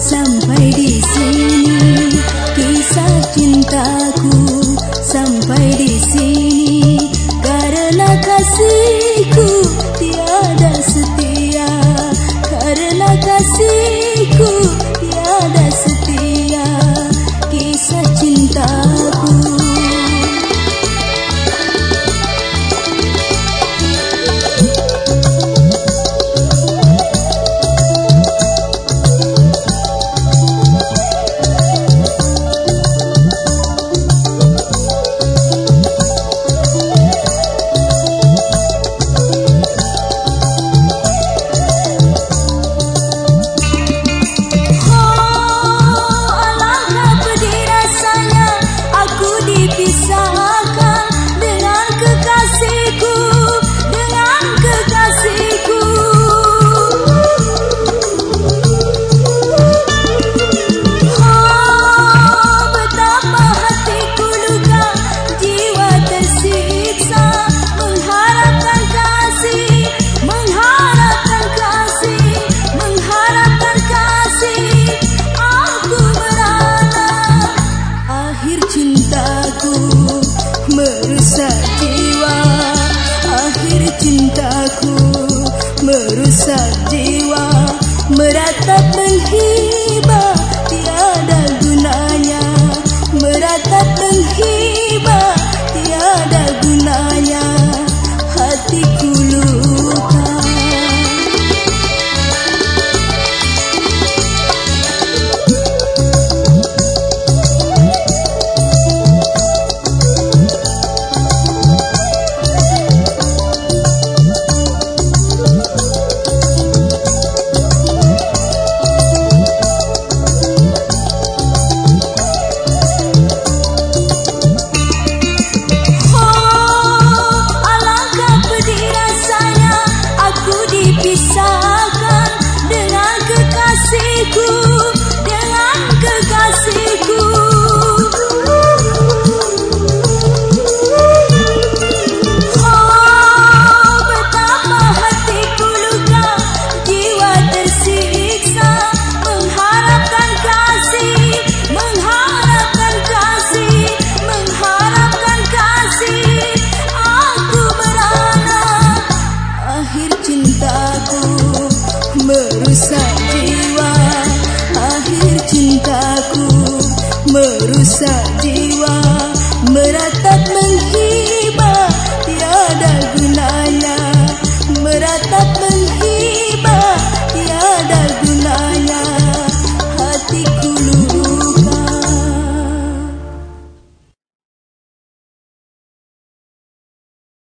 Sampai di sini kisah cintaku. Sampai di sini Karena kasih merusak jiwa. Akhir cintaku merusak jiwa. Merata menghibah tiada gunanya. Merata menghibah. Sadiwa merasa